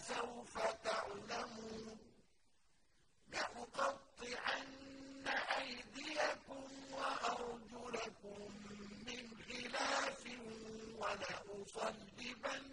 فَسَوْفَ تَعْلَمُونَ لَأُقَطِّعَنَّ أَيْدِيَكُمْ وَأَرْجُلَكُم مِّنْ خِلَافٍ ولأصلبن